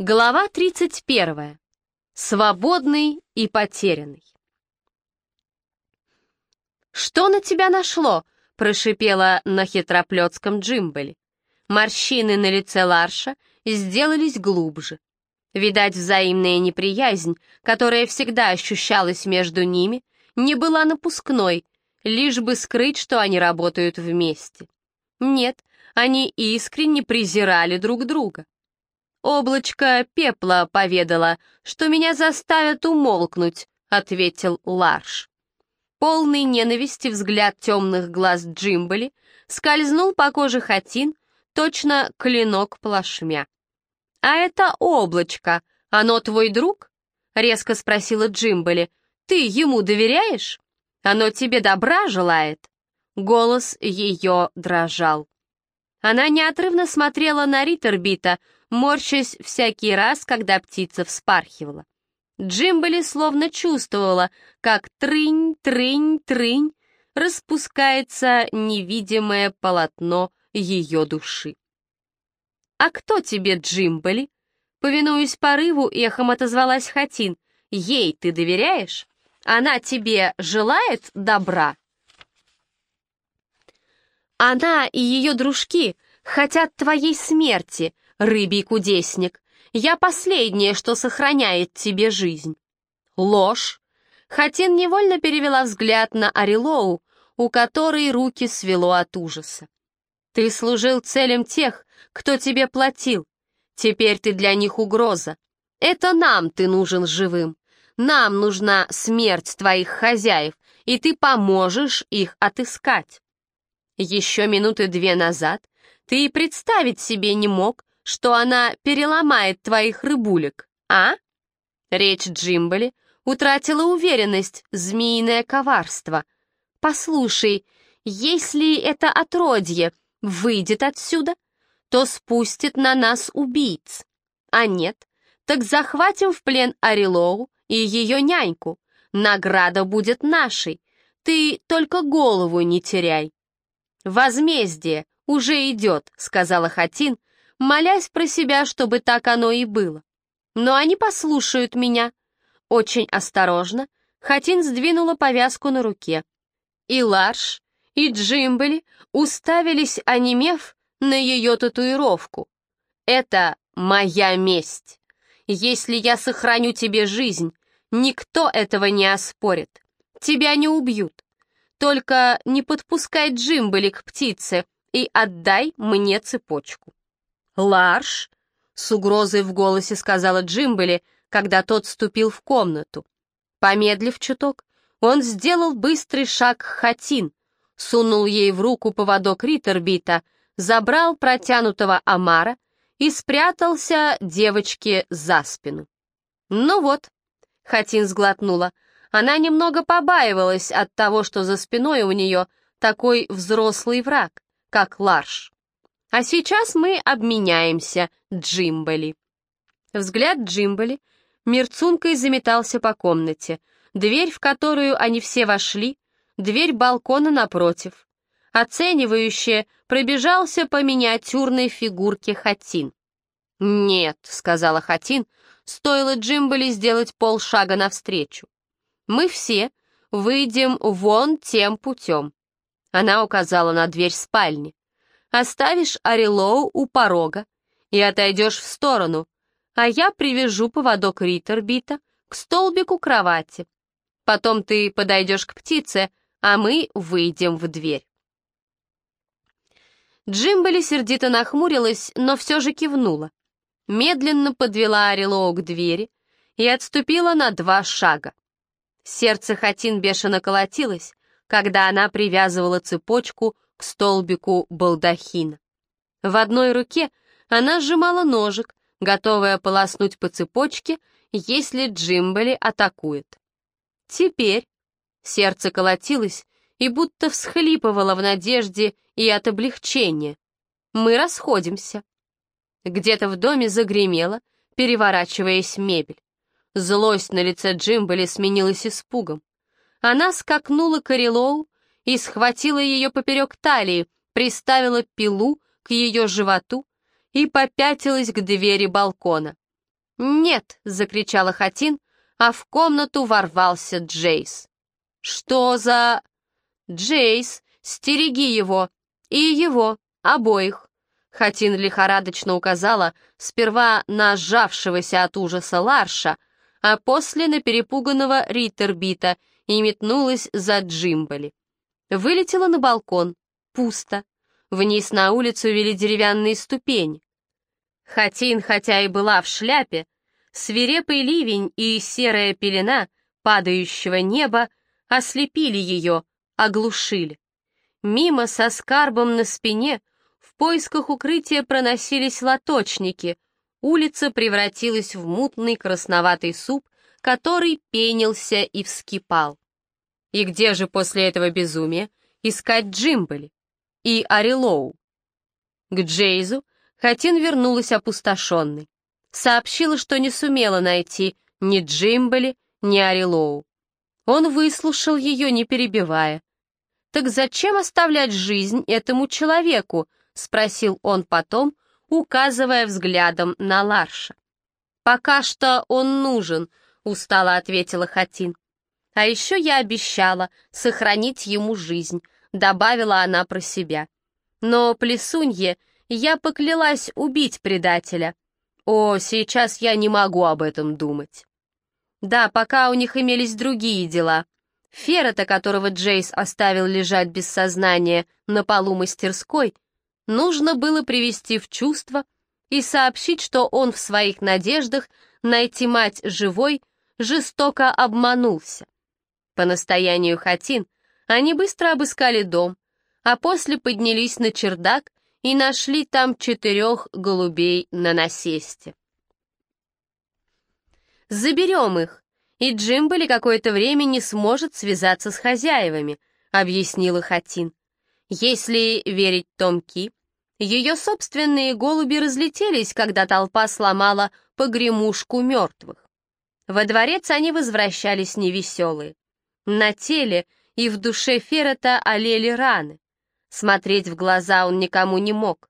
Глава 31. Свободный и потерянный. «Что на тебя нашло?» — прошипела на хитроплетском Джимбеле. Морщины на лице Ларша сделались глубже. Видать, взаимная неприязнь, которая всегда ощущалась между ними, не была напускной, лишь бы скрыть, что они работают вместе. Нет, они искренне презирали друг друга. «Облачко пепла поведала, что меня заставят умолкнуть», — ответил Ларш. Полный ненависти взгляд темных глаз Джимбали скользнул по коже Хатин, точно клинок плашмя. «А это облачко, оно твой друг?» — резко спросила Джимбали. «Ты ему доверяешь? Оно тебе добра желает?» Голос ее дрожал. Она неотрывно смотрела на Риттербита, морщась всякий раз, когда птица вспархивала. Джимбали словно чувствовала, как трынь, трынь, трынь распускается невидимое полотно ее души. «А кто тебе, Джимбали?» Повинуясь порыву, эхом отозвалась Хатин. «Ей ты доверяешь? Она тебе желает добра?» Она и ее дружки хотят твоей смерти, рыбий кудесник. Я последнее, что сохраняет тебе жизнь. Ложь. Хатин невольно перевела взгляд на Арилоу, у которой руки свело от ужаса. Ты служил целям тех, кто тебе платил. Теперь ты для них угроза. Это нам ты нужен живым. Нам нужна смерть твоих хозяев, и ты поможешь их отыскать. Еще минуты две назад ты и представить себе не мог, что она переломает твоих рыбулек, а? Речь Джимбали утратила уверенность, змеиное коварство. Послушай, если это отродье выйдет отсюда, то спустит на нас убийц. А нет, так захватим в плен Арилоу и ее няньку. Награда будет нашей. Ты только голову не теряй. «Возмездие уже идет», — сказала Хатин, молясь про себя, чтобы так оно и было. «Но они послушают меня». Очень осторожно Хатин сдвинула повязку на руке. И Ларш, и Джимбели уставились, онемев, на ее татуировку. «Это моя месть. Если я сохраню тебе жизнь, никто этого не оспорит. Тебя не убьют. Только не подпускай Джимбели к птице и отдай мне цепочку». «Ларш!» — с угрозой в голосе сказала Джимбели, когда тот вступил в комнату. Помедлив чуток, он сделал быстрый шаг к Хатин, сунул ей в руку поводок Риттербита, забрал протянутого Амара и спрятался девочке за спину. «Ну вот», — Хатин сглотнула, — она немного побаивалась от того, что за спиной у нее такой взрослый враг, как Ларш. А сейчас мы обменяемся, Джимбали. Взгляд Джимбали мерцункой заметался по комнате, дверь, в которую они все вошли, дверь балкона напротив. Оценивающе пробежался по миниатюрной фигурке Хатин. «Нет», — сказала Хатин, стоило Джимбали сделать полшага навстречу. Мы все выйдем вон тем путем. Она указала на дверь спальни. Оставишь Арилоу у порога и отойдешь в сторону, а я привяжу поводок Риттербита к столбику кровати. Потом ты подойдешь к птице, а мы выйдем в дверь. Джимбели сердито нахмурилась, но все же кивнула. Медленно подвела Арилоу к двери и отступила на два шага. Сердце Хатин бешено колотилось, когда она привязывала цепочку к столбику балдахина. В одной руке она сжимала ножик, готовая полоснуть по цепочке, если Джимбели атакует. Теперь сердце колотилось и будто всхлипывало в надежде и от облегчения. Мы расходимся. Где-то в доме загремело, переворачиваясь мебель. Злость на лице Джимбели сменилась испугом. Она скакнула к Орелоу и схватила ее поперек талии, приставила пилу к ее животу и попятилась к двери балкона. «Нет!» — закричала Хатин, а в комнату ворвался Джейс. «Что за...» «Джейс, стереги его! И его, обоих!» Хатин лихорадочно указала сперва на сжавшегося от ужаса Ларша, а после на перепуганного Риттербита и метнулась за Джимбали. Вылетела на балкон. Пусто. Вниз на улицу вели деревянные ступени. Хатин, хотя и была в шляпе, свирепый ливень и серая пелена падающего неба ослепили ее, оглушили. Мимо со скарбом на спине в поисках укрытия проносились лоточники. Улица превратилась в мутный красноватый суп, который пенился и вскипал. И где же после этого безумия искать Джимбели и Арилоу? К Джейзу Хатин вернулась опустошенной. Сообщила, что не сумела найти ни Джимбели, ни Арилоу. Он выслушал ее, не перебивая. «Так зачем оставлять жизнь этому человеку?» — спросил он потом, указывая взглядом на Ларша. «Пока что он нужен», — устало ответила Хатин. «А еще я обещала сохранить ему жизнь», — добавила она про себя. «Но Плесунье я поклялась убить предателя. О, сейчас я не могу об этом думать. Да, пока у них имелись другие дела. Феррета, которого Джейс оставил лежать без сознания на полу мастерской, нужно было привести в чувство и сообщить, что он в своих надеждах найти мать живой жестоко обманулся. По настоянию Хатин они быстро обыскали дом, а после поднялись на чердак и нашли там четырех голубей на насесте. «Заберем их, и Джимбали какое-то время не сможет связаться с хозяевами», — объяснила Хатин. «Если верить Томки, ее собственные голуби разлетелись, когда толпа сломала погремушку мертвых. Во дворец они возвращались невеселые. На теле и в душе Феррета олели раны. Смотреть в глаза он никому не мог.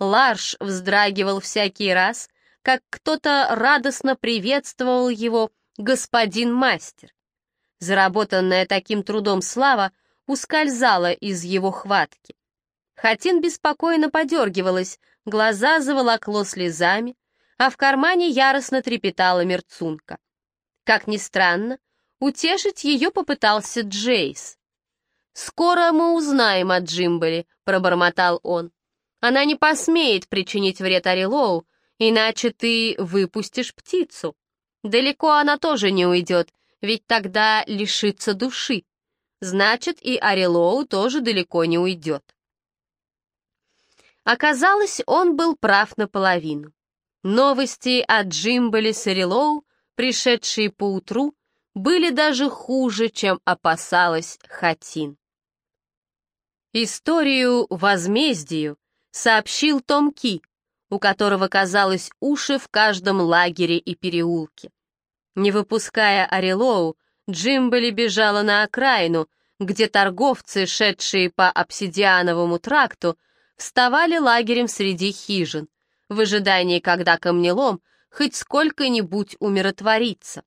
Ларш вздрагивал всякий раз, как кто-то радостно приветствовал его господин мастер. Заработанная таким трудом слава ускользала из его хватки. Хатин беспокойно подергивалась, глаза заволокло слезами, а в кармане яростно трепетала мерцунка. Как ни странно, утешить ее попытался Джейс. «Скоро мы узнаем о Джимбели», — пробормотал он. «Она не посмеет причинить вред Арилоу, иначе ты выпустишь птицу. Далеко она тоже не уйдет, ведь тогда лишится души. Значит, и Арилоу тоже далеко не уйдет». Оказалось, он был прав наполовину. Новости о Джимбеле с Арилоу, пришедшие поутру, были даже хуже, чем опасалась Хатин. Историю возмездию сообщил Том Ки, у которого, казалось, уши в каждом лагере и переулке. Не выпуская Орелоу, Джимбели бежала на окраину, где торговцы, шедшие по обсидиановому тракту, вставали лагерем среди хижин, в ожидании, когда камнелом хоть сколько-нибудь умиротворится.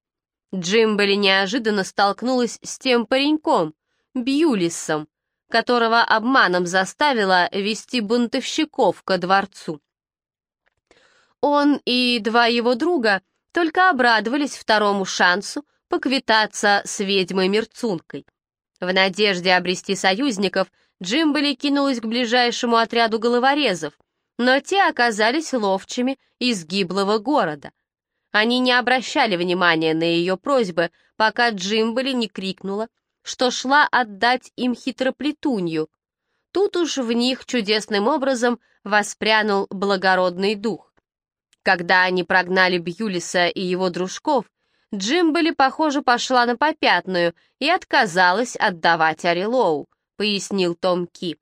Джимбели неожиданно столкнулась с тем пареньком, Бьюлисом, которого обманом заставила вести бунтовщиков ко дворцу. Он и два его друга только обрадовались второму шансу поквитаться с ведьмой-мерцункой. В надежде обрести союзников Джимбели кинулась к ближайшему отряду головорезов, но те оказались ловчими из гиблого города. Они не обращали внимания на ее просьбы, пока Джимбели не крикнула что шла отдать им хитроплетунью. Тут уж в них чудесным образом воспрянул благородный дух. Когда они прогнали Бьюлиса и его дружков, Джимбели, похоже, пошла на попятную и отказалась отдавать Арилоу, пояснил Том Ки.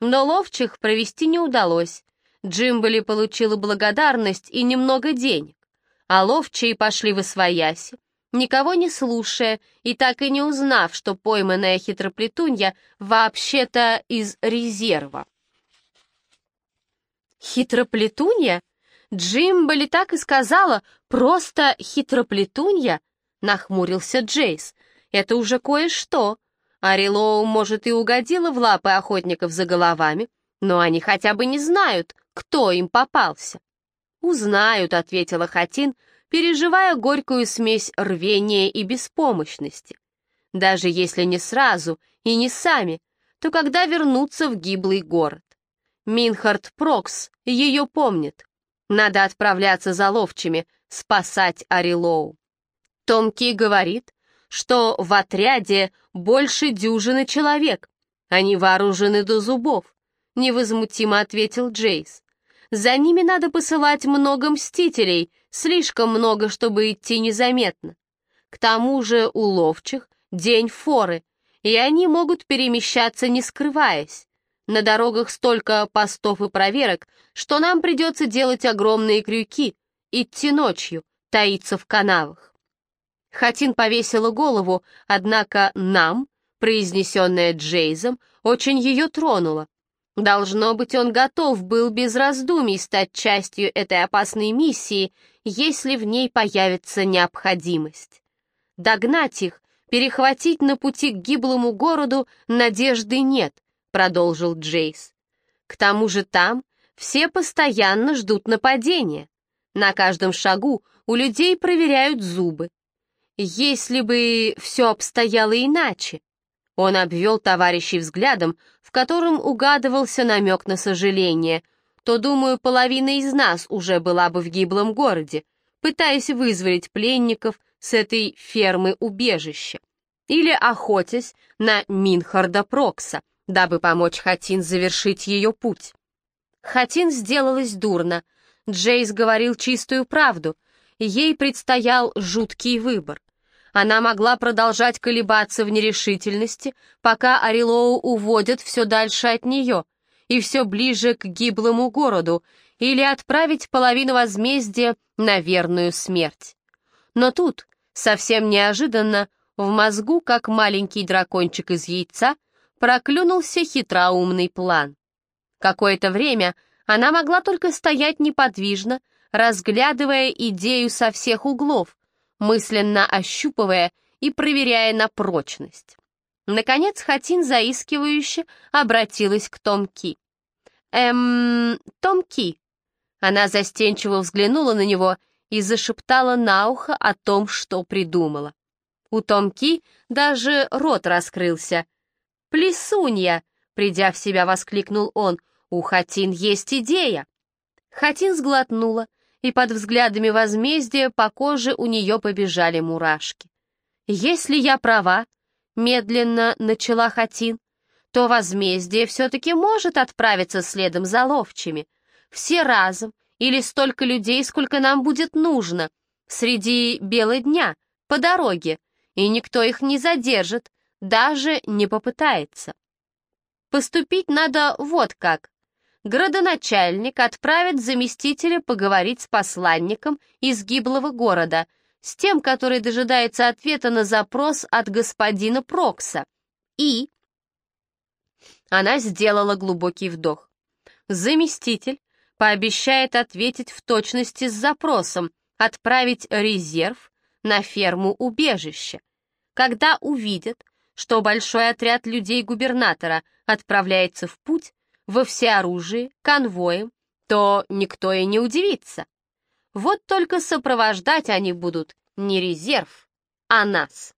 Но ловчих провести не удалось. Джимбели получила благодарность и немного денег, а ловчие пошли в освояси, никого не слушая и так и не узнав, что пойманная хитроплетунья вообще-то из резерва. «Хитроплетунья?» Джимбали так и сказала, просто хитроплетунья, нахмурился Джейс. Это уже кое-что. Арилоу, может, и угодила в лапы охотников за головами, но они хотя бы не знают, кто им попался. «Узнают», — ответила Хатин, переживая горькую смесь рвения и беспомощности. Даже если не сразу и не сами, то когда вернутся в гиблый город. Минхард Прокс ее помнит. Надо отправляться за ловчими, спасать Арилоу. Том Ки говорит, что в отряде больше дюжины человек. Они вооружены до зубов, невозмутимо ответил Джейс. За ними надо посылать много мстителей, слишком много, чтобы идти незаметно. К тому же у ловчих день форы, и они могут перемещаться, не скрываясь. На дорогах столько постов и проверок, что нам придется делать огромные крюки, идти ночью, таиться в канавах. Хатин повесила голову, однако «нам», произнесенное Джейзом, очень ее тронуло. Должно быть, он готов был без раздумий стать частью этой опасной миссии, если в ней появится необходимость. Догнать их, перехватить на пути к гиблому городу надежды нет, продолжил Джейс. К тому же там все постоянно ждут нападения. На каждом шагу у людей проверяют зубы. Если бы все обстояло иначе, он обвел товарищей взглядом, в котором угадывался намек на сожаление, то, думаю, половина из нас уже была бы в гиблом городе, пытаясь вызволить пленников с этой фермы убежища, или охотясь на Минхарда Прокса, дабы помочь Хатин завершить ее путь. Хатин сделалась дурно. Джейс говорил чистую правду. Ей предстоял жуткий выбор. Она могла продолжать колебаться в нерешительности, пока Арилоу уводят все дальше от нее и все ближе к гиблому городу, или отправить половину возмездия на верную смерть. Но тут, совсем неожиданно, в мозгу, как маленький дракончик из яйца, проклюнулся хитроумный план. Какое-то время она могла только стоять неподвижно, разглядывая идею со всех углов, мысленно ощупывая и проверяя на прочность. Наконец Хатин заискивающе обратилась к Томки. «Эм, Томки». Она застенчиво взглянула на него и зашептала на ухо о том, что придумала. У Томки даже рот раскрылся. «Плесунья!» — придя в себя, воскликнул он. «У Хатин есть идея!» Хатин сглотнула, и под взглядами возмездия по коже у нее побежали мурашки. «Если я права», — медленно начала Хатин, то возмездие все-таки может отправиться следом за ловчими. Все разом, или столько людей, сколько нам будет нужно, среди бела дня, по дороге, и никто их не задержит, даже не попытается. Поступить надо вот как градоначальник отправит заместителя поговорить с посланником из гиблого города, с тем, который дожидается ответа на запрос от господина Прокса. И... Она сделала глубокий вдох. Заместитель пообещает ответить в точности с запросом, отправить резерв на ферму убежища. Когда увидят, что большой отряд людей губернатора отправляется в путь, во всеоружии, конвоем, то никто и не удивится. Вот только сопровождать они будут не резерв, а нас.